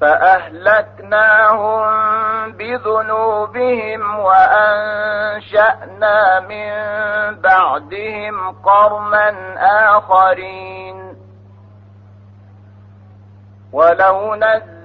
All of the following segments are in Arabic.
فأهلكناهم بذنوبهم وأنشأنا من بعدهم قرنا آخرين. ولو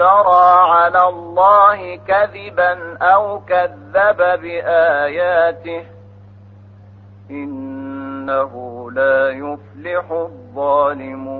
افترى على الله كذبا أو كذب بآياته إنه لا يفلح الظالمون.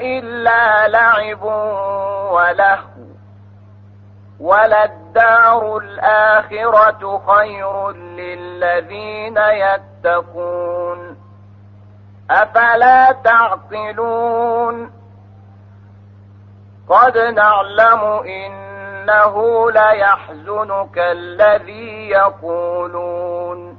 إلا لعب ولهو. وللدار الآخرة خير للذين يتقون. أفلا تعقلون؟ قد نعلم إنه ليحزنك الذي يقولون.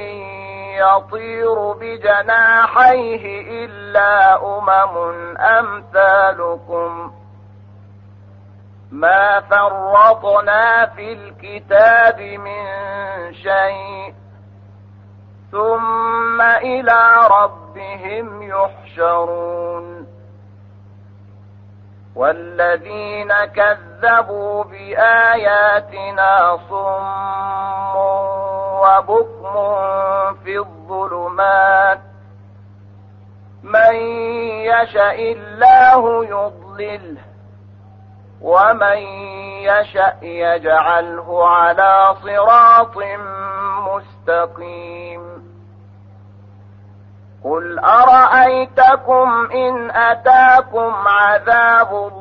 يطير بجناحيه إلا أمم أمثالكم. ما فرطنا في الكتاب من شيء. ثم إلى ربهم يحشرون. والذين كذبوا بآياتنا صم وبكم في الظلمات. من يشاء الله يضلله ومن يشأ يجعله على صراط مستقيم. قل أرأيتكم إن أتاكم عذاب الله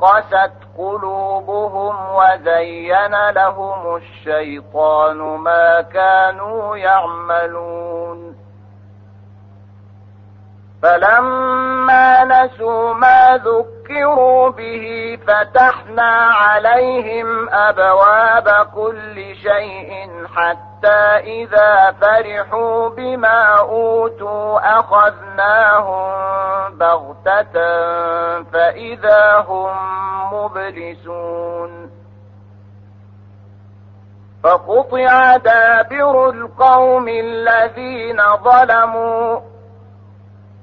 قست قلوبهم وزين لهم الشيطان ما كانوا يعملون. فلما نسوا ما ذكروا به فتحنا عليهم أبواب كل شيء حتى إذا فرحوا بما أوتوا أخذناهم بغتة فإذا هم مبلسون فقطع دابر القوم الذين ظلموا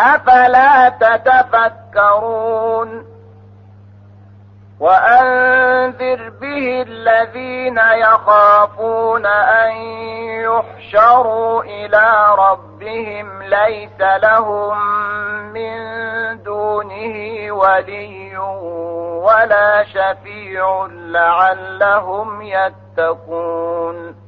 أفلا تتفكرون وأنذر به الذين يخافون أن يحشروا إلى ربهم ليس لهم من دونه ولي ولا شفيع لعلهم يتقون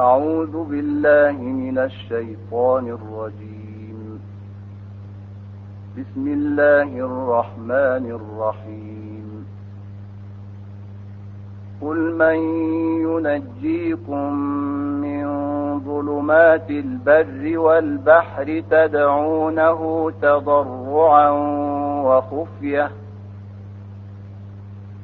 أعوذ بالله من الشيطان الرجيم. بسم الله الرحمن الرحيم. قل من ينجيكم من ظلمات البر والبحر تدعونه تضرعا وخفية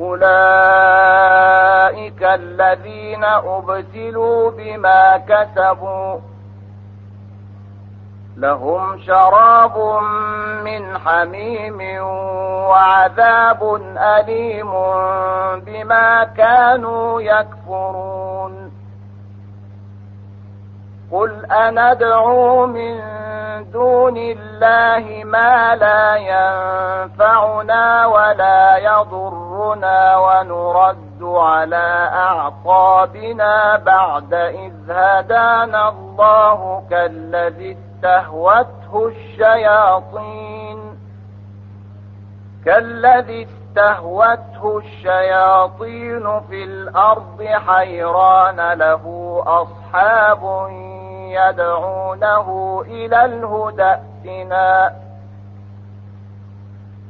أولئك الذين أبتلوا بما كسبوا. لهم شراب من حميم وعذاب أليم بما كانوا يكفرون. قل أندعو من دون الله ما لا ينفعنا ولا يضرنا ونرد على أعقابنا بعد إذ هدانا الله كالذي استهوته الشياطين. كالذي استهوته الشياطين في الأرض حيران له أصحاب يدعونه إلى الهدى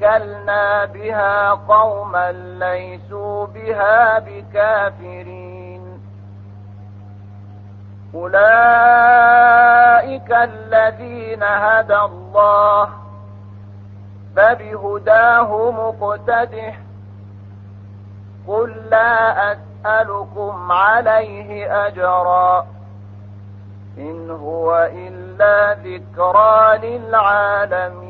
وكلنا بها قوما ليسوا بها بكافرين أولئك الذين هدى الله فبهداه مقتده قل لا أسألكم عليه أجرا إن هو إلا ذكرى للعالمين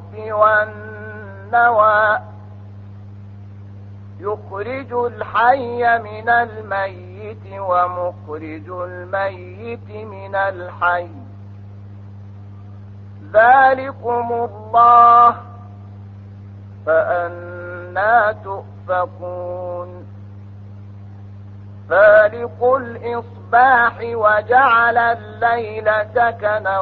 والنوى. يخرج الحي من الميت ومخرج الميت من الحي. ذلكم الله فأنا تؤفكون. فالق الإصباح وجعل الليل سكنا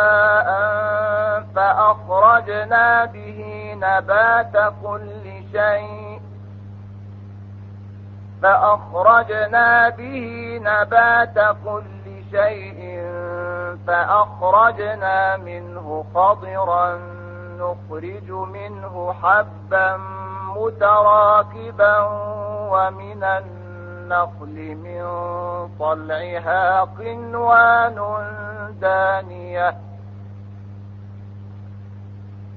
فأخرجنا به نبات كل شيء. فأخرجنا به نبات كل شيء فأخرجنا منه خضرا. نخرج منه حبا متراكبا ومن النخل من طلعها قنوان دانية.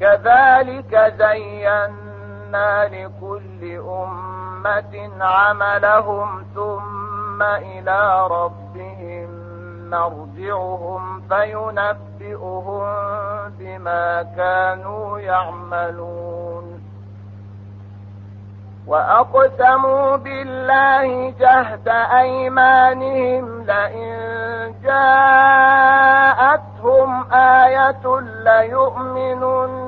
كذلك زينا لكل أمة عملهم ثم إلى ربهم مرجعهم فينبئهم بما كانوا يعملون. وأقسموا بالله جهد أيمانهم لئن جاءتهم آية ليؤمنن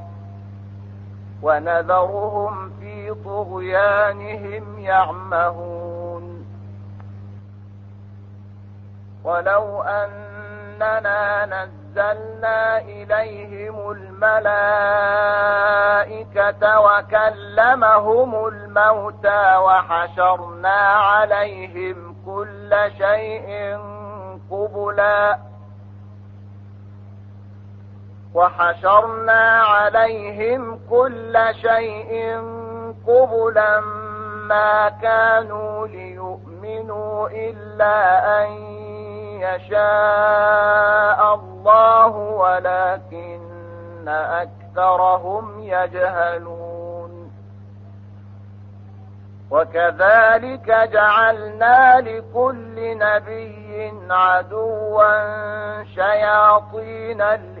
ونذرهم في طغيانهم يعمهون. ولو أننا نزلنا إليهم الملائكة وكلمهم الموتى وحشرنا عليهم كل شيء قبلا وحشرنا عليهم كل شيء قبلا ما كانوا ليؤمنوا إلا أن يشاء الله ولكن أكثرهم يجهلون. وكذلك جعلنا لكل نبي عدوا شياطين الإنس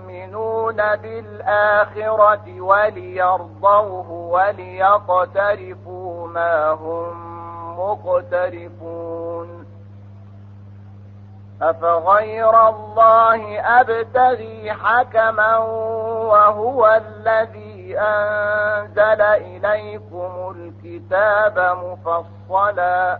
بالآخرة وليرضوه وليقترفوا ما هم مقترفون. أفغير الله أبتغي حكما وهو الذي أنزل إليكم الكتاب مفصلا.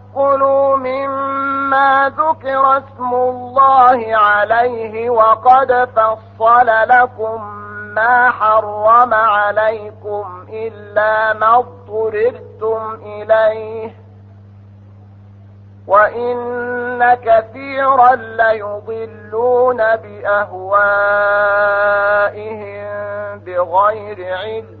تأكلوا مما ذكر اسم الله عليه وقد فصل لكم ما حرم عليكم إلا ما اضطررتم إليه وإن كثيرا ليضلون بأهوائهم بغير علم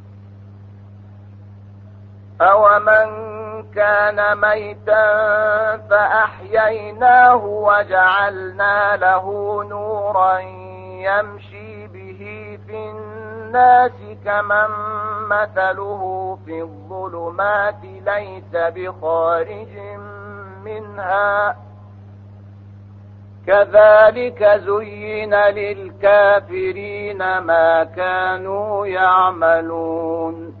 أومن كان ميتا فأحييناه وجعلنا له نورا يمشي به في الناس كمن مثله في الظلمات ليس بخارج منها كذلك زين للكافرين ما كانوا يعملون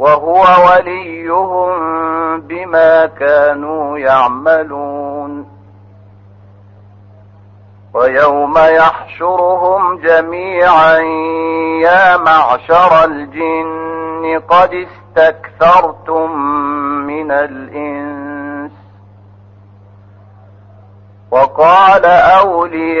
وهو وليهم بما كانوا يعملون. ويوم يحشرهم جميعا يا معشر الجن قد استكثرتم من الإنس. وقال أولياؤهم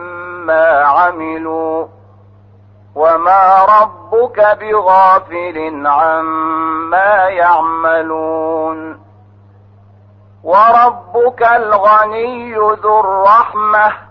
عملوا وما ربك بغافل عما يعملون وربك الغني ذو الرحمة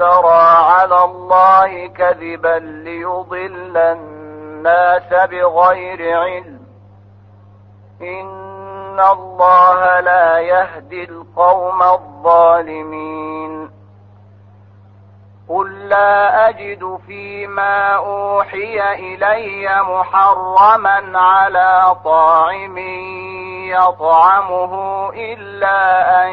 افترى على الله كذبا ليضل الناس بغير علم. إن الله لا يهدي القوم الظالمين. قل لا أجد فيما أوحي إلي محرما على طاعم يطعمه إلا أن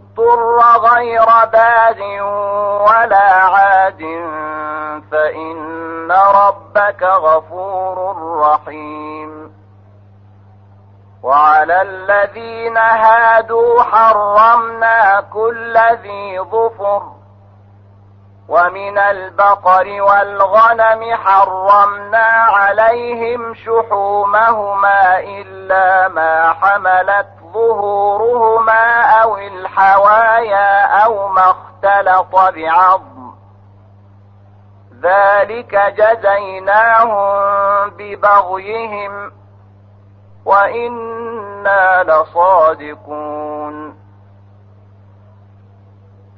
اضطر غير باد ولا عاد فإن ربك غفور رحيم. وعلى الذين هادوا حرمنا كل ذي ظفر ومن البقر والغنم حرمنا عليهم شحومهما إلا ما حملت ظهورهما أو الحوايا أو ما اختلط بعظم. ذلك جزيناهم ببغيهم وإنا لصادقون.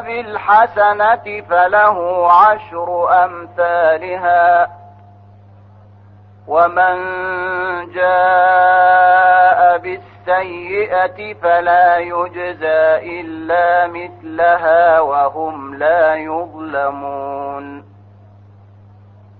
بالحسنة فله عشر أمثالها. ومن جاء بالسيئة فلا يجزى إلا مثلها وهم لا يظلمون.